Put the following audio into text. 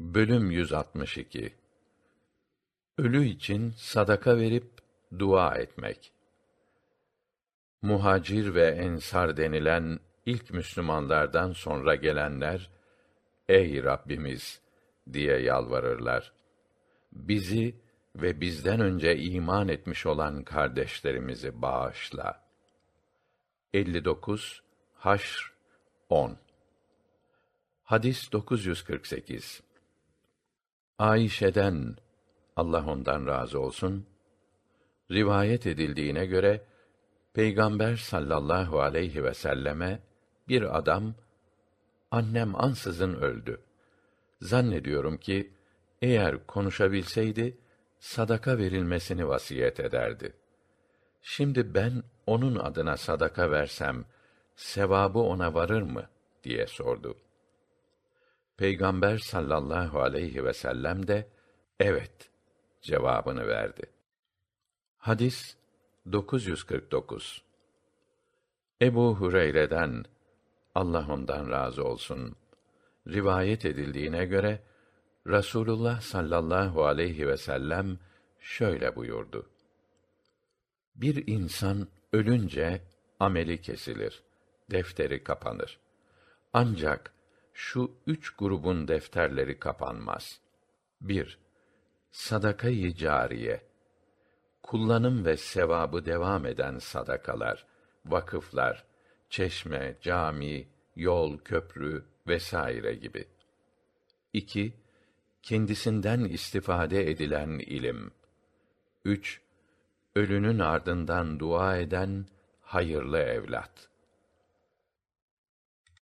Bölüm 162 Ölü için sadaka verip dua etmek. Muhacir ve ensar denilen ilk Müslümanlardan sonra gelenler ey Rabbimiz diye yalvarırlar. Bizi ve bizden önce iman etmiş olan kardeşlerimizi bağışla. 59 Haşr 10 Hadis 948 Ayşe'den Allah ondan razı olsun rivayet edildiğine göre Peygamber sallallahu aleyhi ve selleme bir adam annem ansızın öldü. Zannediyorum ki eğer konuşabilseydi sadaka verilmesini vasiyet ederdi. Şimdi ben onun adına sadaka versem sevabı ona varır mı diye sordu. Peygamber sallallahu aleyhi ve sellem de evet cevabını verdi. Hadis 949 Ebu Hureyre'den Allah ondan razı olsun rivayet edildiğine göre Rasulullah sallallahu aleyhi ve sellem şöyle buyurdu. Bir insan ölünce ameli kesilir, defteri kapanır. Ancak şu üç grubun defterleri kapanmaz. 1. Sadaka-i cariye. Kullanım ve sevabı devam eden sadakalar, vakıflar, çeşme, cami, yol, köprü vesaire gibi. 2. Kendisinden istifade edilen ilim. 3. Ölünün ardından dua eden hayırlı evlat.